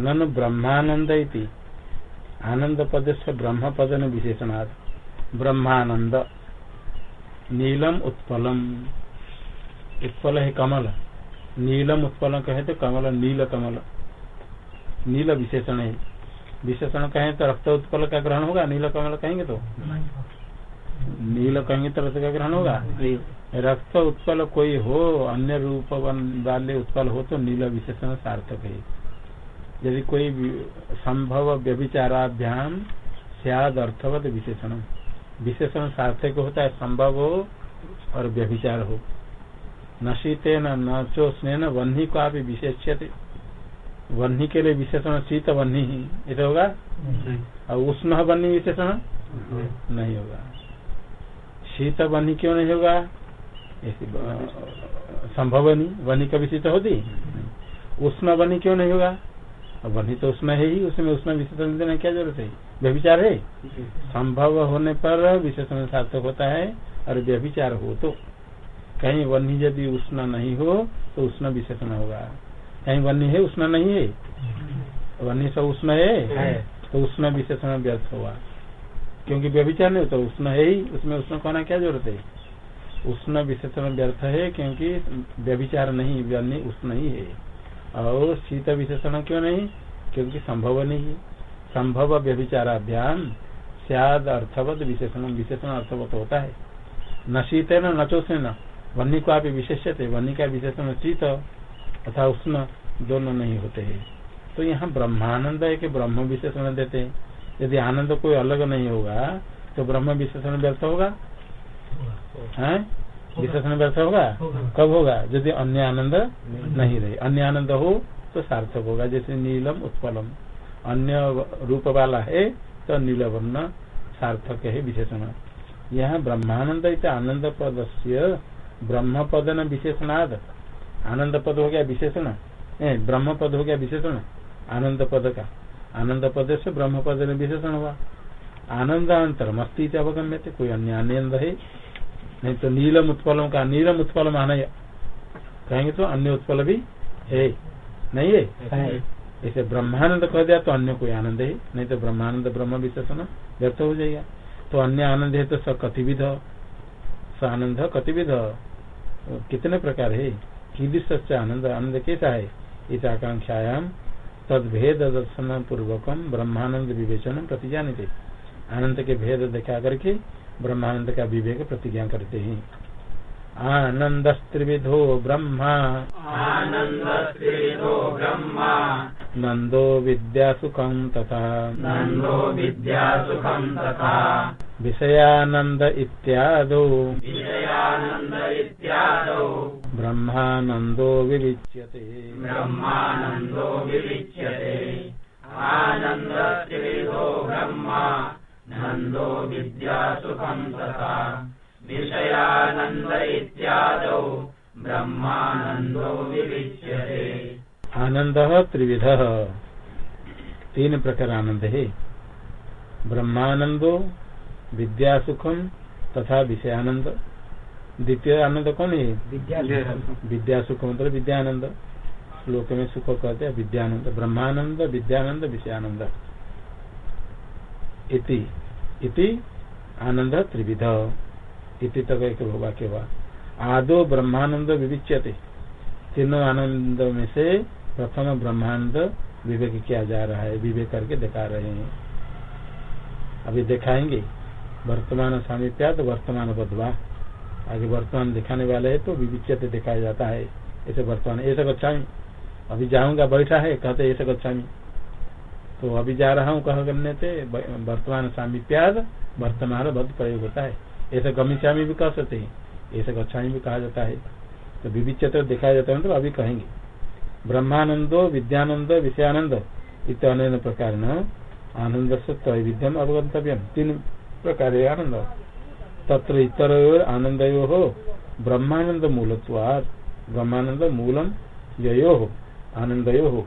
ननु ब्रह्मानंद इति आनंद पद से ब्रह्म पद न विशेषणार्थ ब्रह्मानंद नीलम उत्पलम उत्पल है कमल नीलम उत्पल कहे तो कमल नील कमल नील विशेषण है विशेषण कहें तो रक्त उत्पल का ग्रहण होगा नील कमल कहेंगे तो नील कहेंगे तो रक्त का ग्रहण होगा? रक्त उत्पल कोई हो अन्य रूप वाले उत्पल हो तो नील विशेषण सार्थक है। यदि कोई संभव व्यभिचाराभ्याम सियाद अर्थवत विशेषण। विशेषण सार्थक होता है संभव हो और व्यभिचार हो। न नशीते न चोष्ण वन्ही का भी विशेष वन्ही के लिए विशेषण शीत वन्ही ही। ऐसा होगा? और उष्ण वन्ही विशेषण? नहीं होगा। शीत वन्ही क्यों नहीं होगा? संभव नहीं। वन्ही कभी शीत होती? उष्ण वन्ही क्यों नहीं होगा? वही तो उसमें है ही उसमें उसमें विशेषण देने क्या ज़रूरत है? व्यभिचार है? संभव होने पर विशेषण सार्थक होता है और व्यभिचार हो तो। कहीं वन्य यदि उष्ण नहीं हो तो उष्ण विशेषण होगा। कहीं वन्य है उष्ण नहीं है? वन्य सब उष्ण है। तो उष्ण विशेषण व्यर्थ होगा। क्योंकि व्यभिचार नहीं होता उष्ण है ही, उसमें उष्ण कहना क्या ज़रूरत है? उष्ण विशेषण व्यर्थ है क्योंकि व्यभिचार नहीं उष्ण ही है। और शीत विशेषण क्यों नहीं? क्योंकि संभव नहीं। है संभव व्यभिचाराभ्याम, सियाद अर्थवत विशेषण विशेषण अर्थवत होता है। न शीत है न से न। वन्य को आप विशेष थे वन्य का विशेषण शीत तथा उष्ण दोनों नहीं होते हैं। तो यहाँ ब्रह्मानंद है कि ब्रह्म विशेषण देते हैं। यदि आनंद कोई अलग नहीं होगा तो ब्रह्म विशेषण व्यर्थ होगा? है? विशेषण व्यर्थ होगा? कब होगा? यदि अन्य आनंद नहीं। रहे। अन्य आनंद हो तो सार्थक होगा जैसे नीलम उत्पलम। अन्य रूप वाला है तो नील वर्ण सार्थक है विशेषण। यहाँ ब्रह्मानंद आनंद पद से ब्रह्म पद न विशेषणाद। आनंद पद हो गया विशेषण। ब्रह्म पद हो गया विशेषण। आनंद पद का। आनंद पद से ब्रह्म पद में विशेषण हुआ। आनंद अंतर मस्ती अवगम्य थे कोई अन्य आनंद है नहीं तो नीलम उत्पलों का नीलम उत्पल माना कहेंगे तो अन्य उत्पल भी है। नहीं है? इसे ब्रह्मानंद कह दिया तो अन्य कोई आनंद है। नहीं तो ब्रह्मानंद ब्रह्म विशेषण व्यर्थ हो जाएगा। तो अन्य आनंद है तो स कतिविध स आनंद कतिविध कितने प्रकार है? कीदृश आनंद? आनंद कैसा है? इस आकांक्षायाम तद भेद दर्शन पूर्वकम ब्रह्मानंद विवेचन प्रति जाने आनंद के भेद देखा करके ब्रह्मानंद का विवेक प्रतिज्ञा करते हैं। आनंद त्रिविधो ब्रह्मा। आनंद त्रिविधो ब्रह्मा। नंदो विद्या सुखम तथा। नंदो विद्या सुखम तथा। विषयानंद इत्यादो। विषयानंद इत्यादो। ब्रह्मानंदो विविच्यते ब्रह्मानंदो विविच्यते आनंद ब्रह्मा नंदो विद्या सुखम तथा। विषयानंद इत्यादौ ब्रह्मानंदो विविच्यते आनंद त्रिविध। तीन प्रकार आनंद है। ब्रह्मानंदो विद्या सुखम तथा विषयानंद द्वितीय आनंद कौन है? विद्या सुख मतलब विद्यानंद। श्लोक में सुख कहते हैं विद्यानंद ब्रह्मानंद विद्यानंद विषयानंद। इति। इति आनंद त्रिविध। इति तक एक वाक्य हुआ। आदो ब्रह्मानंद विविच्यते। तीनों आनंद में से प्रथम ब्रह्मानंद विवेक किया जा रहा है विवेक करके दिखा रहे हैं। अभी दिखाएँगे। वर्तमान सामिप्यात वर्तमान बदवा। आगे वर्तमान दिखाने वाले है तो विविच्यते दिखाया जाता है। ऐसे वर्तमान, ऐसा गच्छामी अभी जाऊँगा, बैठा है, कहते ऐसे में तो अभी जा रहा हूँ, कहा करने से वर्तमान सामीप्याद वर्तमान बद प्रयोग होता है। ऐसे गमिष्यामी भी कह सकते हैं। ऐसे में भी कहा जाता है। तो विविच्यते दिखाया जाता है तो अभी कहेंगे। ब्रह्मानंदो, विद्यानंद, विषयानंद इतने प्रकार आनंद से त्रैविध्यम अवगंतव्यम तीन प्रकार आनंद। तत्र इतर आनंद हो ब्रह्मानंद मूलत्वाद ब्रह्मानंद मूलम यो हो आनंदयो हो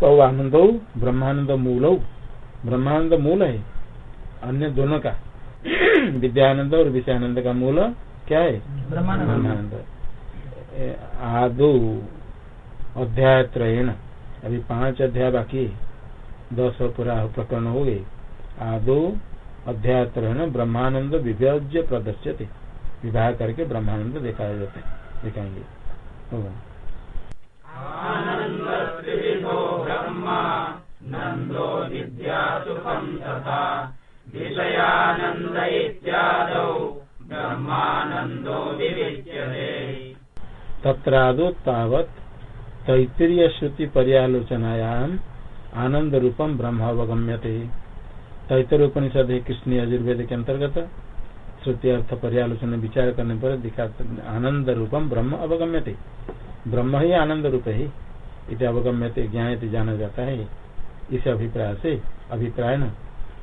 तो आनंद ब्रह्मानंद मूल ब्रह्मानंद मूल है अन्य दोनों का विद्यानंद और विषयानंद का मूल क्या है? ब्रह्मानंद आदो अध्याय त्रयण। अभी पाँच अध्याय बाकी दस पूरा प्रकरण हो गए। आदो अध्याय त्रयण ब्रह्मानंद विभ्य प्रदर्श्य विवाह करके ब्रह्मानंद दिखाया जाते दिखाएँगे। ब्रह्मानंदो विविच्यते। तत्रादो तावत तैतरीय श्रुति पर्यालोचनायाम आनंद रूपम ब्रह्म अवगम्यते। तैतर उपनिषद है, कृष्ण यजुर्वेद के अंतर्गत श्रुति अर्थ पर्यालोचना विचार करने पर दिखा, आनंद रूपम ब्रह्म अवगम्यते। ब्रह्म ही आनंद रूप है इसे अवगम्यते ज्ञात जाना जाता है। इस अभिप्राय से अभिप्राय न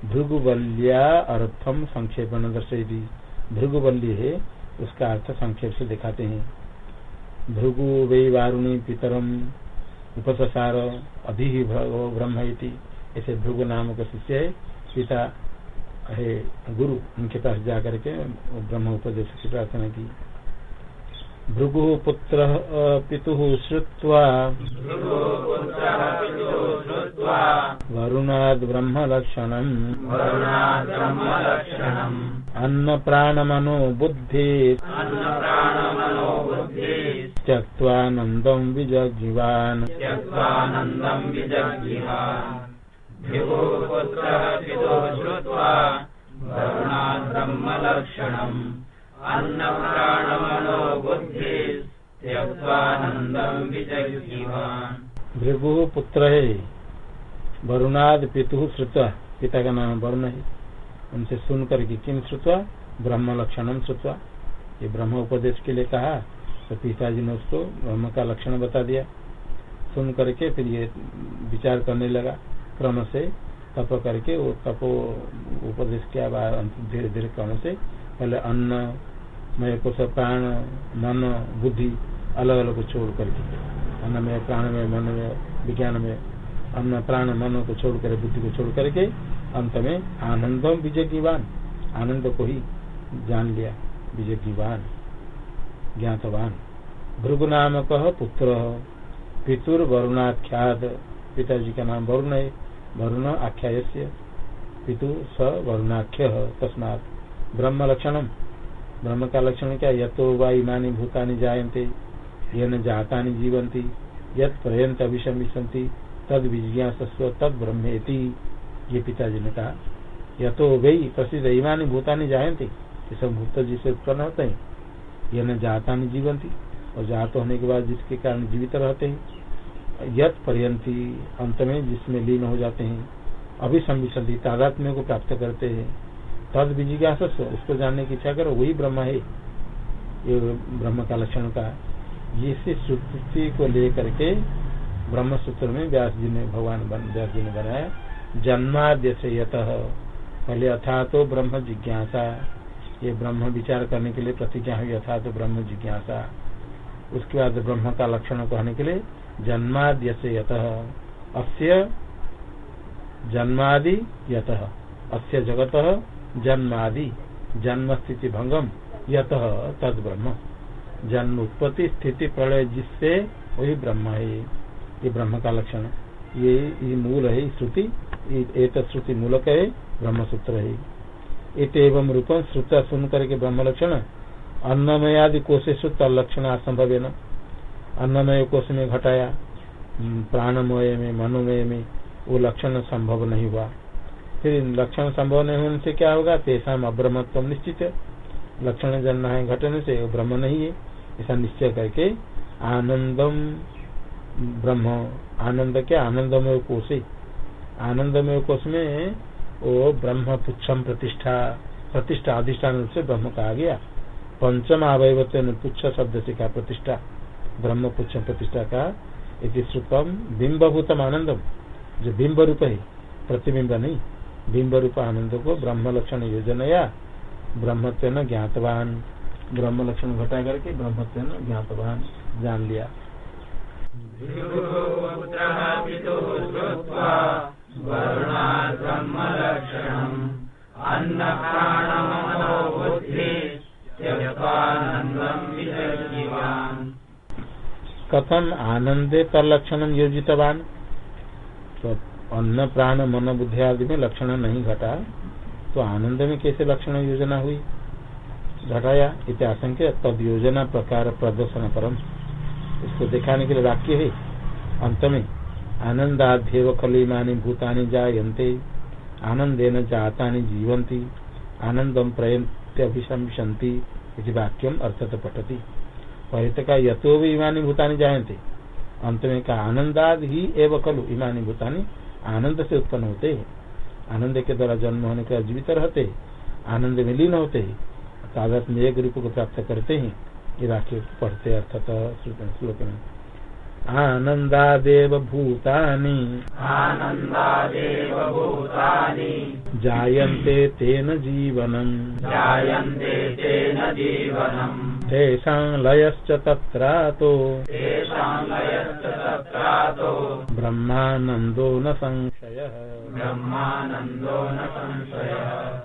भृगुवल्या अर्थम संक्षेप दर्शेगी भृगुवल्ली है, उसका अर्थ संक्षेप से दिखाते हैं। भृगु वे वारुणी पितरम उपसार अधि ब्रह्म ऐसे भृगु नाम का शिष्य है पिता है गुरु, उनके पास जाकर के ब्रह्म उपदेश की प्रार्थना की। भृगु पुत्र, पितु श्रुवा वरुणाद ब्रह्म लक्षण अन्न प्राण मनो बुद्धि त्यक्वानंदम विजगीवान भृगु वरुणाद पितु श्रुत्वा पिता का नाम वरुण है उनसे सुन करके किम श्रुत्वा ब्रह्म लक्षणम श्रुत्वा। ये ब्रह्म उपदेश के लिए कहा तो पिताजी ने उसको ब्रह्म का लक्षण बता दिया। सुन करके फिर ये विचार करने लगा। क्रम से तप करके वो तप उपदेश किया धीरे धीरे क्रम से पहले अन्न, मय को सब प्राण, मन, बुद्धि अलग अलग को छोड़ करके। अन्न में, प्राण में, मन में, विज्ञान में, अन्न, प्राण, मन को छोड़ कर, बुद्धि को छोड़ करके अंत में आनंदम विजयवान आनंद को ही जान लिया विजय विजयवान ज्ञातवान। भृगु नाम कह पुत्र पितुर वरुणाख्यात पिताजी का नाम वरुण है। वरुण आख्याय पितु स वरुणाख्य तस्मात ब्रह्म लक्षणम ब्रह्म का लक्षण क्या यथो वा इमानी भूतानी जायते ये न जाता जीवंती यत पर्यंत अभिशमिशंति तद विजिज्ञासस्व, तद ब्रह्मेति। ये पिताजी ने कहा यथो वही प्रसिद्ध इमानी भूतानी जायते ये सब भूत जिसे उत्पन्न होते हैं ये न जाता जीवंती और जात होने के बाद जिसके कारण जीवित रहते हैं यत पर्यंती अंत में जिसमें लीन हो जाते हैं अभिसंविशंति तादात्म्य को प्राप्त करते हैं। तद विजिज्ञास उसको जानने की इच्छा करो, वही ब्रह्म है। ये ब्रह्म का लक्षण का जिस श्रुति को लेकर के ब्रह्म सूत्र में व्यास जी ने भगवान व्यास जी ने बनाया जन्माद्य से यत। पहले अथा तो ब्रह्म जिज्ञासा। ये ब्रह्म विचार करने के लिए प्रतिज्ञा हुई अथा तो ब्रह्म जिज्ञासा। उसके बाद ब्रह्म का लक्षण कहने के लिए जन्माद्य से यत अस्य जन्मादि यत। अस्य जगत जन्म आदि जन्म स्थिति भंगम यत। तद ब्रह्म जन्म उत्पत्ति स्थिति प्रलय जिससे वही ब्रह्म है। ये ब्रह्म का लक्षण ये, ये मूल है श्रुति। एक श्रुति मूलक है ब्रह्म सूत्र है। इत एवं रूपम श्रुत सुन करके ब्रह्म लक्षण अन्नमय आदि कोशे लक्षण असंभव है न अन्नमय कोष में घटाया। प्राणमय में, मनोमय में वो लक्षण संभव नहीं हुआ। फिर लक्षण संभव नहीं होने से क्या होगा? तेसा अब्रह्मत्व निश्चित है। लक्षण जानना है घटने से ब्रह्म नहीं है। ऐसा निश्चय करके आनंदम ब्रह्म, आनंद क्या? आनंदमय कोश आनंदमय कोश में वो ब्रह्म पुच्छम प्रतिष्ठा प्रतिष्ठा अधिष्ठान रूप से ब्रह्म कहा गया। पंचम अवयवत्व पुच्छ शब्द से कहा प्रतिष्ठा? ब्रह्म पुच्छ प्रतिष्ठा का इति श्रुतम बिंबभूतम आनंदम जो बिंब रूप है प्रतिबिंब नहीं बिंब रूप आनंद को ब्रह्म लक्षण योजनया ब्रह्मत्व ज्ञातवान। ब्रह्म लक्षण घटा करके ब्रह्मत्व ज्ञातवान। जान लिया। कथम आनंदे तर लक्षण योजितवान। तो अन्न, प्राण, मन, बुद्धि आदि में लक्षण नहीं घटा तो आनंद में कैसे लक्षण योजना हुई? घटाया इतिहास तद योजना प्रकार प्रदर्शन परम। इसको दिखाने के लिए वाक्य है। अंत में, आनंदाध्यव खलीमानी भूतानि जायन्ते, आनंदेन जाता जीवंती आनंदम प्रयंत्यभिशंसती इस वाक्यम अर्थत पठती। पहले का यथो भी इमानी भूतानी जायते अंत में का आनंदाद ही एवं कलु इमानी भूतानी आनंद से उत्पन्न होते। है आनंद के द्वारा जन्म होने के जीवित रहते आनंद में लीन होते तादत में एक रूप को प्राप्त करते हैं। ये राष्ट्रीय पढ़ते अर्थात श्लोक में। आनन्दादेव भूतानि आनन्दादेव भूतानि जायन्ते तेन जीवनम्। जायन्ते तेन जीवनम्। तेषां लयश्च तत्रातो। तेषां लयश्च तत्रातो। ब्रह्मानन्दो न संशयः। ब्रह्मानन्दो न संशयः।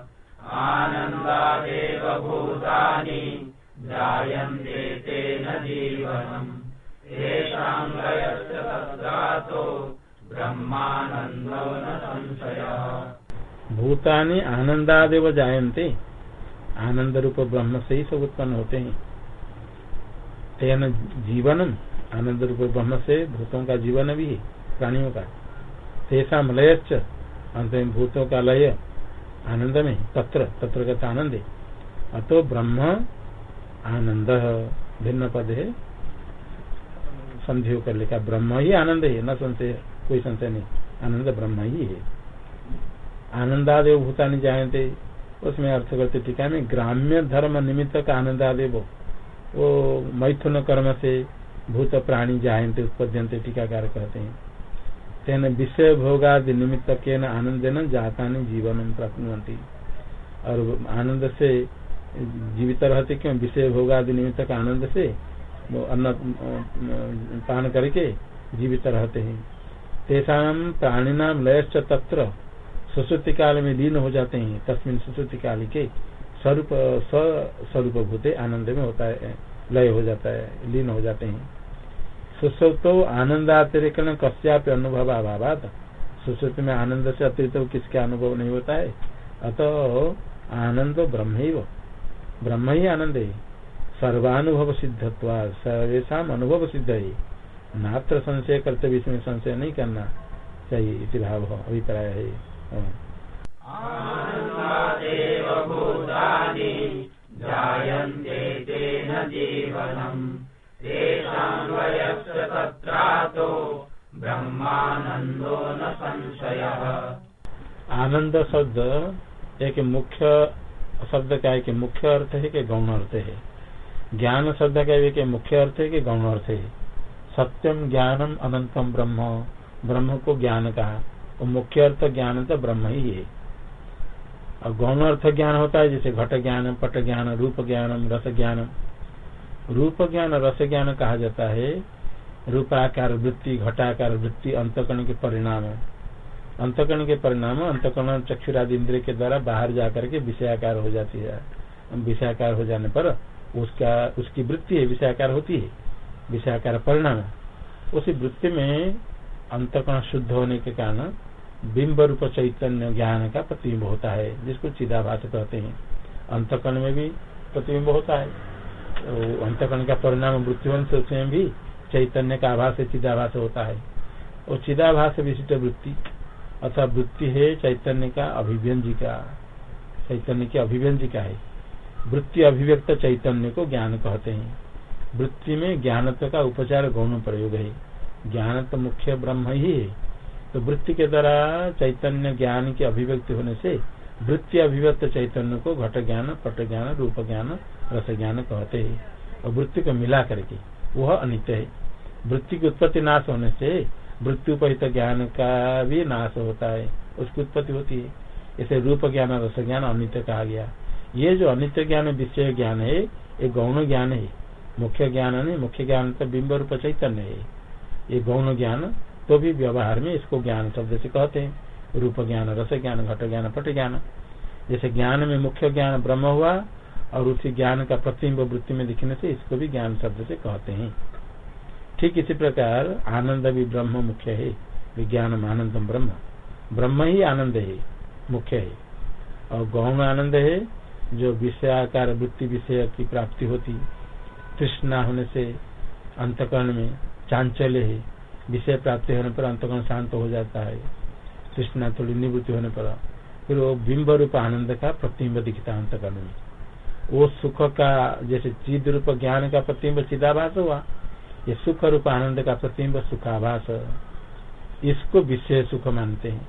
आनन्दादेव भूतानि जायन्ते तेन जीवनम्। भूतानि आनंदादेव जायन्ते आनंद रूप ब्रह्म से ही सब उत्पन्न होते हैं। तेन जीवनम आनंद रूप ब्रह्म से भूतों का जीवन भी है, प्राणियों का। तेषा लयच अंत में भूतों का लय आनंद में तत्र तत्र का आनंद है। अतो ब्रह्म आनंद, भिन्न पद है संधि कर लिखा, ब्रह्म ही आनंद है, न संशय, कोई संशय नहीं। आनंद ब्रह्म ही है। आनंदादेव भूतानी जायते उसमें अर्थ करते टीका में ग्राम्य धर्म निमित्त का आनंदादेव। वो मैथुन कर्म से भूत प्राणी जायते उत्पद्यंते टीकाकार कहते हैं। तेन विषय भोगादि निमित्त के न आनंद न जाता जीवन प्राप्त और आनंद से जीवित रहते क्यों? विषय भोगादि निमित्त का आनंद से अन्न पान करके जीवित रहते हैं। तेसाम प्राणी नाम लयश्च तत्र सुश्रुति काल में लीन हो जाते हैं। तस्मिन सुश्रुति काल के स्वरूप स्वरूप भूते आनंद में होता है, लय हो जाता है, लीन हो जाते हैं। सुश्रुतो आनंदातिरिक्त कश्याप अनुभव अभाव सुश्रुति में आनंद से अतिरिक्त किसके अनुभव नहीं होता है? अतः आनंद ब्रह्म ब्रह्म ही आनंद है। सर्वानुभव सिद्धत्वा सर्वेशा अनुभव सिद्ध है नात्र संशय कर्तव्य इसमें संशय नहीं करना चाहिए इति भाव अभिप्राय है। आनंद शब्द एक मुख्य शब्द का है कि मुख्य अर्थ है कि गौण अर्थ है। ज्ञान शब्द का एक मुख्य अर्थ है कि गौण अर्थ है। सत्यम ज्ञानम अनंतम ब्रह्म। ब्रह्म को ज्ञान कहा। वो मुख्य अर्थ ज्ञान तो ब्रह्म ही है। और गौण अर्थ ज्ञान होता है, जैसे घट ज्ञान, पट ज्ञान, रूप ज्ञानम, रस ज्ञानम। रूप ज्ञान, रस ज्ञान कहा जाता है। रूपाकार वृत्ति, घटाकार वृत्ति, अंतकरण के परिणाम। अंतकरण के परिणाम, अंतकरण चक्षुरादि इंद्र के द्वारा बाहर जाकर के विषयाकार हो जाती है। विषयाकार हो जाने पर उसका, उसकी वृत्ति है, विषयाकार होती है, विषयाकार परिणाम उसी वृत्ति में अंतकरण शुद्ध होने के कारण बिंब रूप चैतन्य ज्ञान का प्रतिबिंब होता है, जिसको चिदाभास कहते हैं। अंतकरण में भी प्रतिबिंब होता है। तो अंतकरण का परिणाम मृत्युवंश उसमें भी चैतन्य का आभास चिदाभास होता है। और चिदाभास विशिष्ट वृत्ति अथवा वृत्ति है चैतन्य का अभिव्यंजिका। चैतन्य की अभिव्यंजिका है। वृत्ति अभिव्यक्त चैतन्य को ज्ञान कहते हैं। वृत्ति में ज्ञानत्व का उपचार गौण प्रयोग है। ज्ञान तो मुख्य ब्रह्म ही है। तो वृत्ति के द्वारा चैतन्य ज्ञान की अभिव्यक्ति होने से वृत्ति अभिव्यक्त चैतन्य को घट ज्ञान, पट ज्ञान, रूप ज्ञान, रस ज्ञान कहते हैं। और वृत्ति को मिला करके वह अनित्य है। वृत्ति की उत्पत्ति नाश होने से वृत्ति उपहित ज्ञान का भी नाश होता है। उसकी उत्पत्ति होती है। इसे रूप ज्ञान, रस ज्ञान, अनित्य कहा गया। ये जो अनित्य ज्ञान विषय ज्ञान है, ये गौण ज्ञान है। मुख्य ज्ञान नहीं, मुख्य ज्ञान तो बिंब रूप चैतन्य है। ये गौण ज्ञान तो भी व्यवहार में इसको ज्ञान शब्द से कहते हैं। रूप ज्ञान, रस ज्ञान, घट ज्ञान, पट ज्ञान। जैसे ज्ञान में मुख्य ज्ञान ब्रह्म हुआ, और उसी ज्ञान का प्रतिम्ब वृत्ति में दिखने से इसको भी ज्ञान शब्द से कहते हैं। ठीक इसी प्रकार, आनंद भी ब्रह्म मुख्य है। विज्ञान आनंदम ब्रह्म। ब्रह्म ही आनंद है, मुख्य है। और गौण आनंद है जो विषयाकार वृत्ति विषय की प्राप्ति होती, तृष्णा होने से अंतकरण में चांचल्य है। विषय प्राप्ति होने पर अंतकरण शांत हो जाता है। तृष्णा थोड़ी निवृत्ति होने पर, फिर वो बिंब रूप आनंद का प्रतिबिंब दिखता है अंतकरण में। वो सुख का, जैसे चिद रूप ज्ञान का प्रतिबिंब चिदाभास हुआ, ये सुख रूप आनंद का प्रतिबिंब सुखाभास। इसको विषय सुख मानते हैं।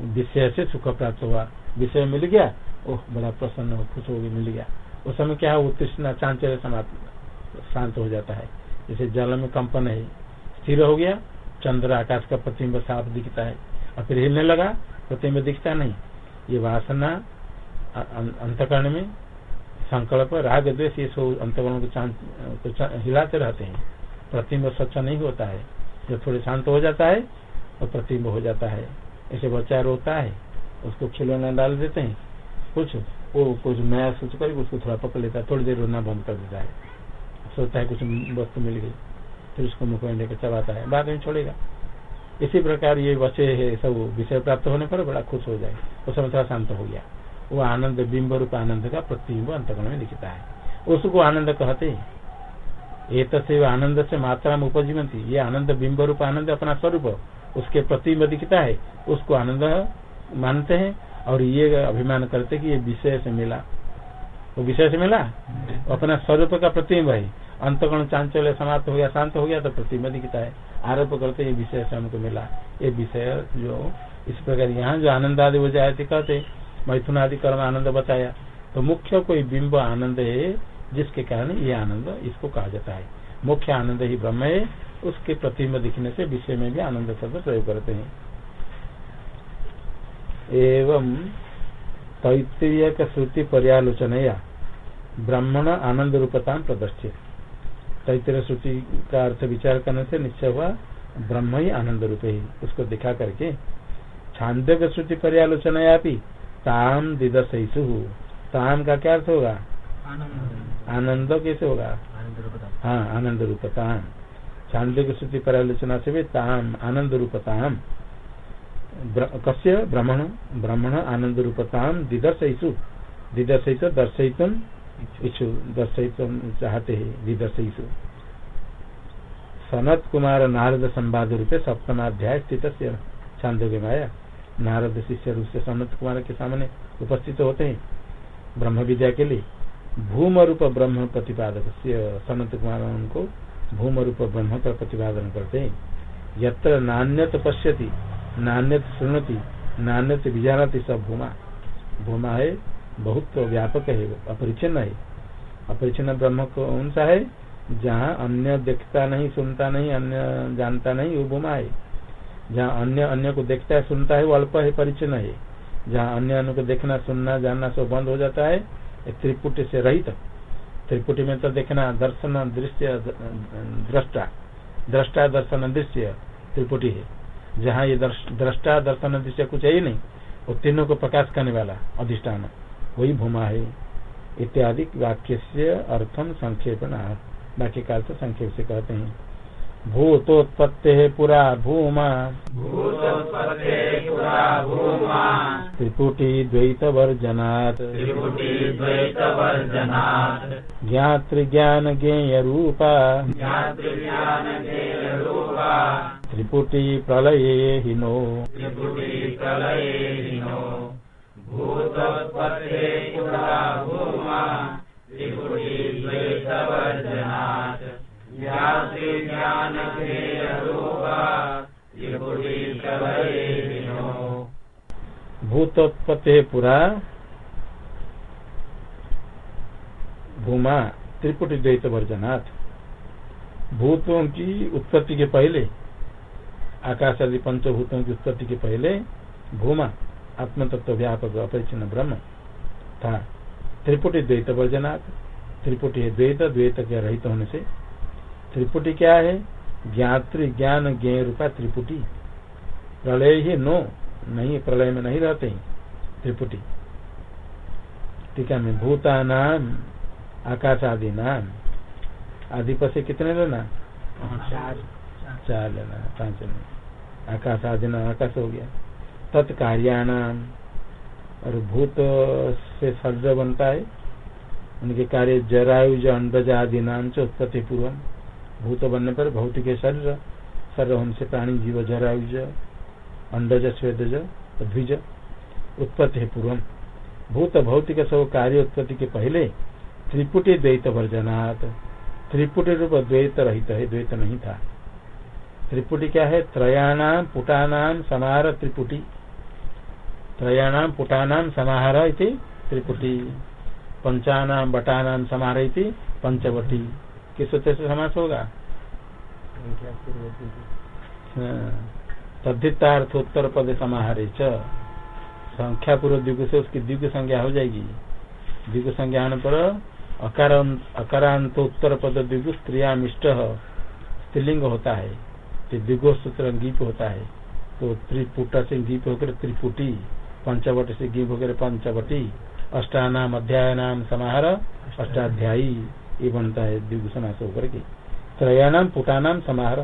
विषय से सुख प्राप्त हुआ। विषय मिल गया ओह, बड़ा प्रसन्न हो, खुश हो मिल गया। उस समय क्या है उत्कृष्णा चांचल्य समाप्त, शांत हो जाता है। जैसे जल में कंपन है। स्थिर हो गया, चंद्र आकाश का प्रतिबिंब साफ़ दिखता है। और फिर हिलने लगा, प्रतिबिंब दिखता नहीं। ये वासना अंतकरण में, संकल्प, राग, द्वेष, ये सब अंतकरण को हिलाते रहते हैं। प्रतिबिंब स्वच्छ नहीं होता है। जब थोड़े शांत हो जाता है और प्रतिबिंब हो जाता है। ऐसे बच्चा रोता है। उसको खिलौना डाल देते हैं। कुछ वो कुछ नया सोच कर उसको थोड़ा पकड़ लेता है थोड़ी देर रोना बंद कर देता है। सोचता है कुछ वस्तु मिल गई, फिर उसको मुख में लेकर चबाता है, बाद में छोड़ेगा। इसी प्रकार ये बच्चे है, सब विषय प्राप्त होने पर बड़ा खुश हो जाए समय थोड़ा शांत हो गया। वो आनंद, बिंब रूप आनंद का प्रतिबिंब अंतगण में दिखता है। उसको आनंद कहते हैं। ये तस्वीर आनंद से मात्रा में उपजीवंती ये आनंद, बिंब रूप आनंद, अपना स्वरूप, उसके प्रतिबिंब दिखता है। उसको आनंद मानते हैं। और ये अभिमान करते कि ये विषय से मिला। वो विषय से मिला? अपना स्वरूप का प्रतिबिंब है। अंतकरण चांचल्य समाप्त हो गया, शांत हो गया तो प्रतिबिंब दिखता है। आरोप करते ये विषय से हमको मिला। ये विषय जो इस प्रकार यहाँ जो आनंद आदि हो जाए कहते, मैथुन आदि कर्म आनंद बताया। तो मुख्य कोई बिंब आनंद है, जिसके कारण ये आनंद इसको कहा जाता है। मुख्य आनंद ही ब्रह्म है, उसके प्रतिबिंब दिखने से विषय में भी आनंद शब्द प्रयोग करते हैं। एवं तैतरीय श्रुति पर्यालोचनया ब्राह्मण आनंद रूपता प्रदर्शित तैतरीय श्रुति का अर्थ विचार करने से निश्चय हुआ ब्रह्म ही आनंद रूप ही। उसको दिखा करके छांदक श्रुति पर्यालोचनया भी ताम दिदसु ताम का क्या अर्थ होगा? आनंद। कैसे होगा हाँ आनंद रूपता छांदक श्रुति पर्यालोचना से भी ताम आनंद रूपताम कस्य? ब्रह्मण। ब्रह्मण आनंद रूपता दिदर्शयु दिदर्शयित दर्शयितुम इच्छु चाहते है दिदर्शयिषु सनत कुमार नारद संवाद रूपे सप्तमाध्याय स्थित छांदोग्य माया। नारद शिष्य रूप से सनत कुमार के सामने उपस्थित होते हैं। ब्रह्म विद्या के लिए भूम रूप ब्रह्म प्रतिपादक सनत कुमार उनको भूम रूप ब्रह्म का प्रतिपादन करते हैं। यत्र नान्यत पश्यति नान्यत सुनती नान्यत विजानती सब भूमा। भूमा है, बहुत व्यापक है, अपरिचिन्न है। अपरिचिन्न ब्रह्म कौन सा है? जहाँ अन्य देखता नहीं, सुनता नहीं, अन्य जानता नहीं, वो भूमा है। जहाँ अन्य अन्य को देखता है, सुनता है, वो अल्प है, परिचिन्न है। जहाँ अन्य अन्य को देखना, सुनना, जानना, सब बंद हो जाता है त्रिपुट से रहित। त्रिपुटी में तो देखना, दर्शन, दृश्य, दृष्टा। दृष्टा, दर्शन, दृश्य, त्रिपुटी है। जहाँ ये दृष्टा दर्शन दृश्य कुछ है ही नहीं वो तीनों को प्रकाश करने वाला अधिष्ठान। वही भूमा है। इत्यादि वाक्य से अर्थम संक्षेप बाकी काल से संक्षेप से कहते हैं। भूतोत्पत्ति पुरा भूमा। त्रिपुटी द्वैत वर्जनात् ज्ञातृज्ञान ज्ञेय रूपा त्रिपुटी प्रलये हिनो भूतोत्पत्ति पुरा भूमा त्रिपुटी द्वैत वर्जनाथ भूतों की उत्पत्ति के पहले आकाश आदि पंचभूतों की उत्पत्ति के पहले भूमा आत्म तत्व व्यापक अपरिचिन्न ब्रह्म था। त्रिपुटी द्वैत वर्जनाथ त्रिपुटी है द्वैत द्वैत के रहित होने से। त्रिपुटी क्या है? ज्ञातृ ज्ञान ज्ञ रूपा त्रिपुटी। प्रलय ही नो नहीं प्रलय में नहीं रहते त्रिपुटी। टीका में भूता नाम आकाश आदि नाम आदि पर से कितने लेना चार लेना है पाँच में आकाश आदि आकाश हो गया। तत्कार्याणाम, और भूत से शरीर बनता है। उनके कार्य जरायुज अंडज आदि नाम से उत्पत्ति पूर्व भूत बनने पर भौतिक शरीर शरीर उनसे प्राणी जीव जरायुज अंडज स्वेदज द्विज, उत्पत्ति पूर्व भूत भौतिक सब कार्य उत्पत्ति के पहले त्रिपुटी द्वैत वर्जनात्। त्रिपुटी रूप द्वैत रहित है, द्वैत नहीं था। त्रिपुटी क्या है? त्रयाणाम पुटानाम समाहार त्रिपुटी। त्रयाणाम पुटानाम समाहार इति त्रिपुटी। पंचानाम बटानाम समाहार इति पंचवटी। किस सूत्र से समास होगा? हाँ। तद्धितार्थोत्तर पद समाहारे च। संख्या पूर्व द्विग से उसकी द्विग संज्ञा हो जाएगी। द्विग संज्ञा होने पर अकारांतोत्तर पद द्विग स्त्रियामिष्ट। स्त्रीलिंग होता है। तो द्विगो सूत्र गीप होता है तो त्रिपुट से गीप होकर त्रिपुटी पंचवट से गीप होकर पंचवटी अष्टानाम अध्याय नाम समाहार अष्टाध्यायी ये बनता है द्विग समास होकर के। त्रयाणाम पुटानाम समाहार।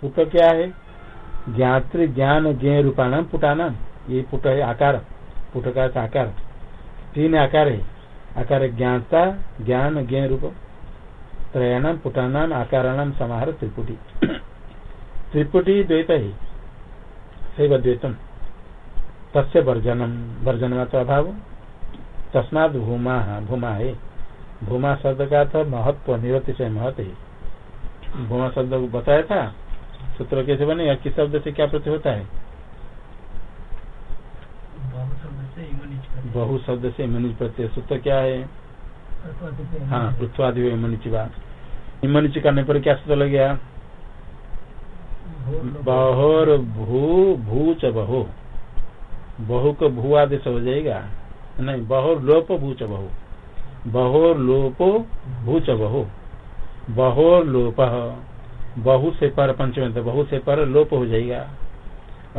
पुट क्या है? ज्ञात्र ज्ञान ज्ञ रूपाणाम पुटानाम। ये पुट है आकार। पुट का आकार। तीन आकार है। आकार ज्ञाता ज्ञान ज्ञ रूप। त्रयाणाम पुटानाम आकाराणाम समाहार त्रिपुटी। त्रिपुटी द्वैत ही शैव द्वैतम तस्य वर्जनम वर्जन तो अभाव। तस्मात भूमा भूमा है। भूमा शब्द का तो महत्व निरतिशय महत्व है। भूमा शब्द को बताया था? सूत्र कैसे बनेगा किस शब्द से क्या प्रति होता है? बहु शब्द से मनुष्य प्रत्यय। सूत्र क्या है? हाँ पृथ्वादि मनुचिवा इमनुच करने पर क्या सूत्र लग गया? बहोर भू भू च बहो। बहु को भू आदेश हो जाएगा। नहीं बहोर लोप भू च बहु। बहोर लोपो भू च बहु। बहोर लोप बहु से पर पंचम बहु से पर लोप हो जाएगा।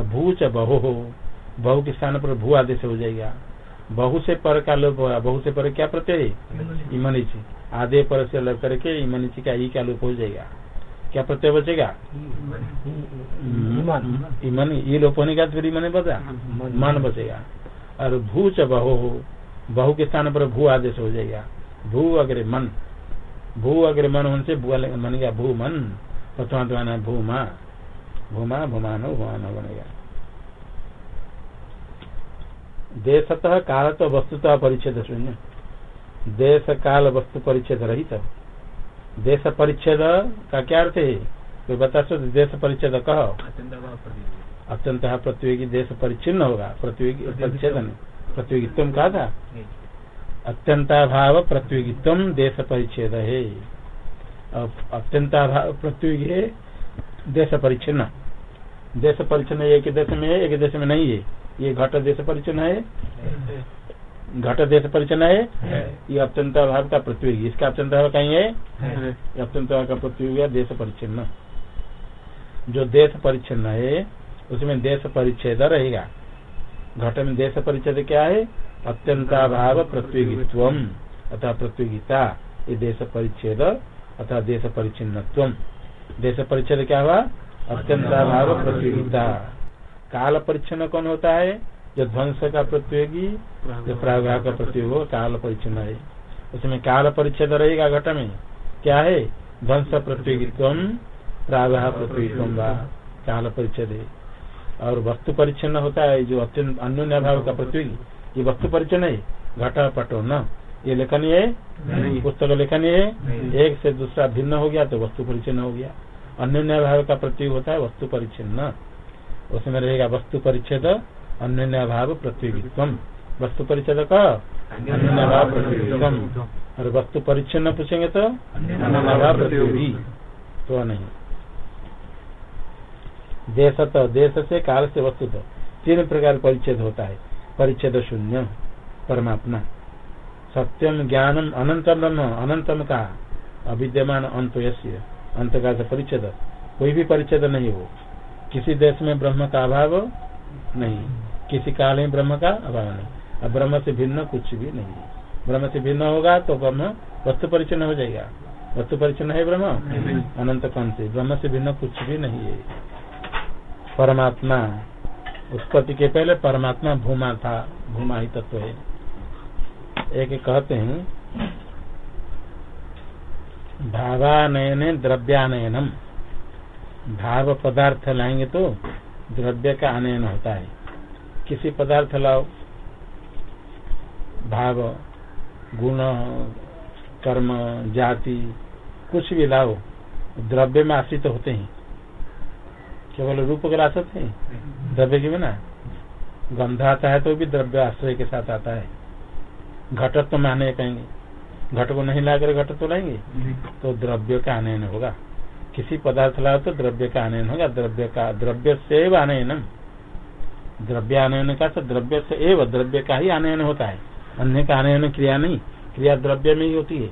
भूच बहु हो बहु के स्थान पर भू आदेश हो जाएगा। बहु से पर का लोप होगा बहु से पर क्या प्रत्यय? इमनिच। आधे पर से लग करके इमनिच का ई का लोप हो जाएगा। क्या प्रत्यय बचेगा? इमन ये लोप होने का फिर इमन बचा? मन बचेगा। और भू च बहु हो बहु के स्थान पर भू आदेश हो जाएगा। भू अग्रे मन। भू अग्रे मन होने से मन गया भू मन। प्रथमा भू माँ भूमा। भूमानो भूमानो बनेगा। देशतः काल तो वस्तुतः परिच्छेद शून्य। देश काल वस्तु परिच्छेद रही रहित। देश परिच्छेद का क्या अर्थ है? कोई बता सकते देश परिच्छेद कह अत्यंत प्रतियोगी देश परिचिन्न होगा प्रतियोगी परिच्छेदन प्रतियोगित्व कहा था? अत्यंताभाव प्रतियोगित्व देश परिच्छेद है अत्यंताभाव प्रतियोगी है देश परिचिन्न देश परिचन्न एक देश में है एक देश में नहीं है। ये घट देश परिचन्न है घट देश परिचन्न है। ये अत्यंत अभाव का प्रतियोगी इसका अत्यंत अभाव कहीं है? अत्यंत अभाव का प्रतियोगी देश परिचन्न। जो देश परिचन्न है उसमें देश परिच्छेद रहेगा। घट में देश परिच्छेद क्या है? अत्यंताभाव प्रतियोगित्व अथवा प्रतियोगिता ये देश परिच्छेद अथवा देश परिचिन्न देश परिच्छेद क्या हुआ? अत्यंताभाव प्रतियोगिता काल परिच्छन कौन होता है? जो ध्वंस का प्रतियोगी जो प्रागभाव का प्रतियोगी हो काल परिचन्न है। उसमें काल परिच्छेद रहेगा घट में। क्या है? ध्वंस प्रतियोगित्व प्रागभाव प्रतियोगित्व काल परिच्छेद है। और वस्तु परिच्छन होता है जो अत्यंत अन्य भाव का प्रतियोगी ये वस्तु परिचन्न है। घट पटो न। ये लेखनी है? पुस्तक लेखनी है? एक से दूसरा भिन्न हो गया तो वस्तु परिचन्न हो गया। अन्य भाव का प्रत्यय होता है वस्तु परिच्छिन्न। उसमें रहेगा वस्तु परिच्छेद अन्य अभाव प्रतियोगित्व वस्तु परिच्छेद का अन्य भाव प्रतियोगित्व और वस्तु परिच्छिन्न पूछेंगे तो? अन्य भाव प्रतियोगी तो नहीं। देश तो देश से काल से वस्तु तो। तीन प्रकार परिच्छेद होता है। परिच्छेद शून्य, परमात्मा। सत्यम ज्ञानम अनंतम ब्रह्म, अनंतम का? अविद्यमान अंत अंत का परिच्छेद। कोई भी परिच्छेद नहीं हो। किसी देश में ब्रह्म का अभाव? नहीं। किसी काल में ब्रह्म का अभाव नहीं अब ब्रह्म से भिन्न कुछ भी नहीं है। ब्रह्म से भिन्न होगा तो ब्रह्म वस्तु परिचन्न हो जाएगा। वस्तु परिचन्न है ब्रह्म? अनंत कौन से? ब्रह्म से भिन्न कुछ भी नहीं है। परमात्मा। उत्पत्ति के पहले परमात्मा भूमा था भूमा ही तत्व है। एक कहते हैं। भावानयन द्रव्यानयनम। भाव पदार्थ लाएँगे तो द्रव्य का आनयन होता है। किसी पदार्थ लाओ, भाव, गुण, कर्म, जाति, कुछ भी लाओ, द्रव्य में आश्रित तो होते हैं। केवल रूप का सकते हैं द्रव्य के बिना। गंध आता है तो भी द्रव्य आश्रय के साथ आता है। घटत तो माने कहेंगे। घट को नहीं लाकर घट तो लाएँगे तो द्रव्य का आनयन होगा। किसी पदार्थ लाओ तो द्रव्य का आनयन होगा। द्रव्य का, द्रव्य से आनयन द्रव्य आनयन का तो द्रव्य से एवं द्रव्य का ही आनयन होता है। अन्य का आनयन क्रिया नहीं क्रिया द्रव्य में ही होती है।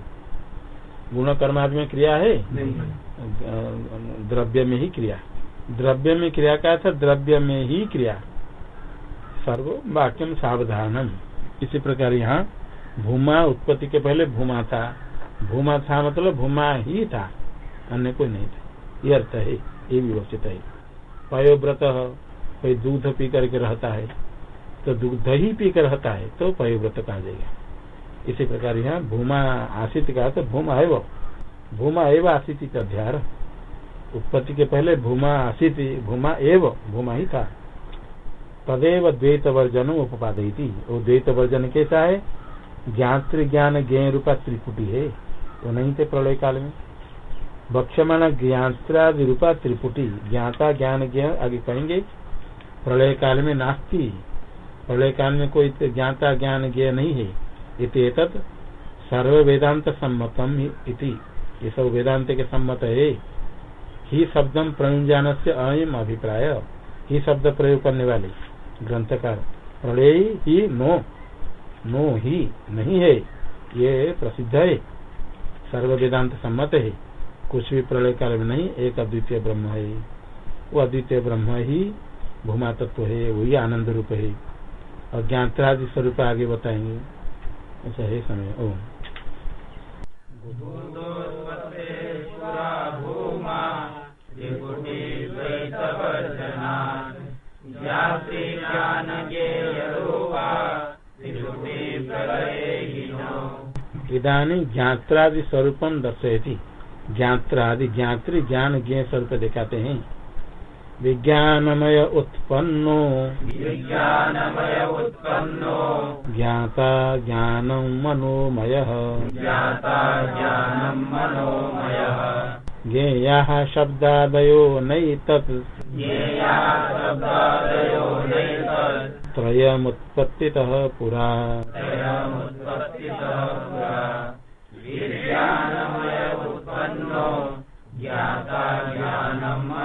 गुण कर्मादि में क्रिया है? द्रव्य में ही क्रिया। द्रव्य में क्रिया का था द्रव्य में ही क्रिया। सर्व वाक्यम सावधानम। इसी प्रकार यहाँ भूमा उत्पत्ति के पहले भूमा था। भूमा था मतलब भूमा ही था। अन्य कोई नहीं था। ये अर्थ है ये विवक्षित है। पयोव्रत। कोई दूध पी करके रहता है तो दूध ही पी कर रहता है तो पयोव्रत कहा जाएगा। इसी प्रकार यहाँ भूमा आशित का तो भूमा है वो भूमा एवं आशित का ध्यान उत्पत्ति के पहले भूमा आशित भूमा एव, भूमा ही था। तदेव द्वैत वर्जन उपादय थी वो द्वैत वर्जन कैसा है? ज्ञात्र ज्ञान ज्ञ रूपा त्रिपुटी है। वो नहीं थे प्रलय काल में। भक्ष्यमाण ज्ञात्रादि रूपा त्रिपुटी। ज्ञाता ज्ञान ज्ञ आगे कहेंगे। प्रलय काल में नास्ती। प्रलय काल में कोई ज्ञाता ज्ञान ज्ञ नहीं है। इति सर्व वेदांत सम्मतम इति। ये सब वेदांत के सम्मत है। ही शब्दम प्रयुंजान से अयम अभिप्राय। ही शब्द प्रयोग करने वाले। ग्रंथकार। प्रलय ही नो। नो ही नहीं है। ये प्रसिद्ध है। सर्व वेदांत सम्मत है। कुछ भी प्रलय काल में नहीं, एक अद्वितीय ब्रह्म है। वो अद्वितीय ब्रह्म ही भूमा तत्व है, वही आनंद रूप है। और ज्ञात्रादि स्वरूप आगे बताएँगे। ऐसा है समय, ओम। इधानी ज्ञात्रादि स्वरूपम दर्शयती। ज्ञात्रादि, ज्ञात्री ज्ञान ज्ञ स्वरूप दिखाते हैं। विज्ञानमय उत्पन्नो। विज्ञानमय उत्पन्नो। ज्ञाता ज्ञानं मनोमय। ज्ञाता ज्ञानं मनोमय। ज्ञेयाः शब्दादयो नैतत्। त्रयमुत्पत्तितः पुरा। विज्ञानमय उत्पन्नो। ज्ञाता ज्ञानं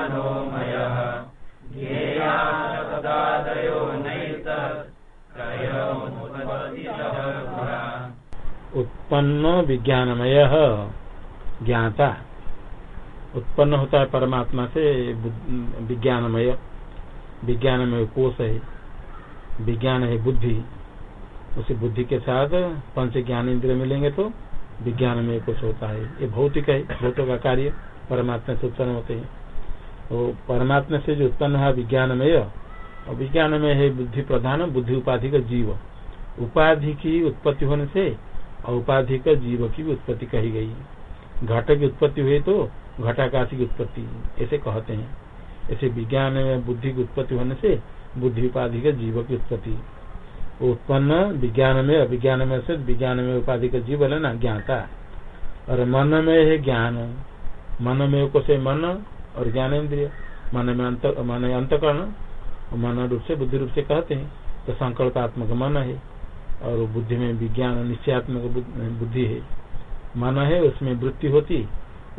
उत्पन्नो विज्ञानमय। ज्ञाता। उत्पन्न होता है परमात्मा से विज्ञानमय। विज्ञानमय कोष है। विज्ञान है बुद्धि। उसी बुद्धि के साथ पंच ज्ञान इंद्रिय मिलेंगे तो विज्ञान में कुछ होता है। ये भौतिक है, भौतों का कार्य परमात्मा से उत्पन्न होते हैं। तो परमात्मा से जो उत्पन्न है विज्ञानमय, और विज्ञान में है बुद्धि प्रधान, बुद्धि उपाधि का जीव। उपाधि की उत्पत्ति होने से और उपाधि का जीव की भी उत्पत्ति कही गई। घट की उत्पत्ति हुई तो घटाकाश की उत्पत्ति, ऐसे कहते हैं। ऐसे विज्ञान में बुद्धि की उत्पत्ति होने से बुद्धि उपाधि का जीव की उत्पत्ति। उत्पन्न विज्ञान में अभिज्ञान में से विज्ञान में उपाधि का जीव है ना ज्ञाता और मन में है ज्ञान। मन में को से मन और ज्ञान इंद्रिय मन में अंत, मन अंतकरण। मन रूप से, बुद्धि रूप से कहते हैं तो संकल्पात्मक मन है। और बुद्धि में विज्ञान निश्चयात्मक बुद्धि है। मन है, उसमें वृत्ति होती,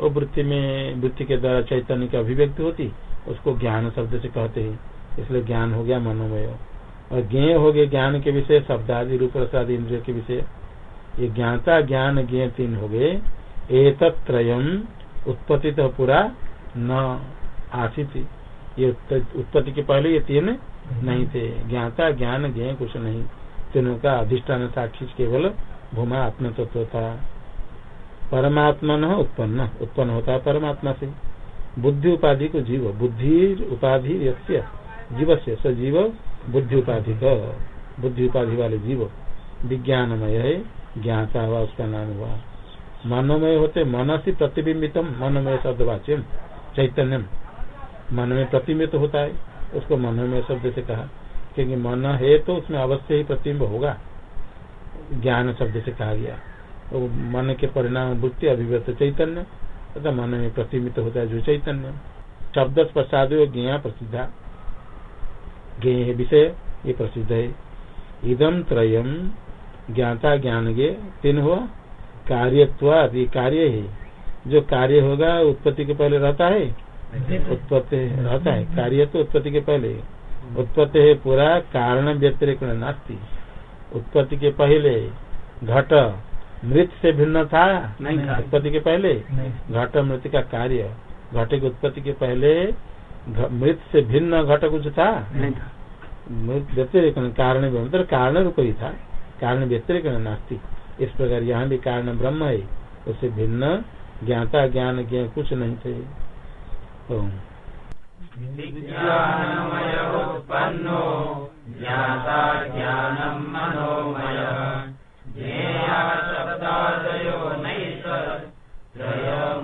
वो वृत्ति में वृत्ति के द्वारा चैतन्य की अभिव्यक्ति होती, उसको ज्ञान शब्द से कहते हैं। इसलिए ज्ञान हो गया मनोमय। और ज्ञ हो गए ज्ञान के विषय शब्द आदि रूप प्रसाद इंद्रिय के विषय। ये ज्ञाता ज्ञान ज्ञ तीन हो गए। एक उत्पत्ति तो पूरा न आशित ये उत्पत्ति के पहले ये तीन नहीं थे। ज्ञाता ज्ञान ज्ञ कुछ नहीं। तीनों का अधिष्ठान साक्षी केवल भूमा आत्म तत्व था परमात्मा न उत्पन्न उत्पन्न होता है परमात्मा से। बुद्धि उपाधि को जीव, बुद्धि उपाधि जीव से स जीव, बुद्धि उपाधि का। बुद्धि उपाधि वाले जीव, विज्ञानमय है, ज्ञाता हुआ उसका नाम हुआ। मनोमय होते मन से प्रतिबिंबितम, मनोमय शब्द शब्दवाच्यम, चैतन्यम। मन में प्रतिबिंबित होता है, उसको मनोमय शब्द से कहा। क्योंकि मन है तो उसमें अवश्य ही प्रतिबिंब होगा। ज्ञान शब्द से कहा गया। वो मन के परिणाम वृत्ति अभिव्यक्त चैतन्य तथा मन में प्रतिबिंबित होता है जो चैतन्य। शब्द प्रसाद ज्ञा प्रसिद्धा। ज्ञ है विषय ये प्रसिद्ध है। इदम त्रयम ज्ञाता ज्ञान गे तीन हुआ कार्यत्वाद ये कार्य है। जो कार्य होगा उत्पत्ति के पहले रहता है? उत्पत्ति रहता है। कार्य तो उत्पत्ति के पहले उत्पत्ति है पूरा कारण व्यतिरिक नास्ती। उत्पत्ति के पहले घट मृत से भिन्न था? नहीं उत्पत्ति के पहले? घट मृत का कार्य। घट की उत्पत्ति के पहले मृत से भिन्न घट कुछ था? नहीं था। मृत व्यतिरिक कारण मतलब कारण रूप ही था। कारण व्यतिरिक नास्ती। इस प्रकार यहाँ भी कारण ब्रह्म है। उससे भिन्न ज्ञाता ज्ञान ज्ञान कुछ नहीं थे। विज्ञानमय उत्पन्नो ज्ञाता ज्ञानम् मनोमय ज्ञेया शब्दादयो नैष त्रयमुत्पत्तितः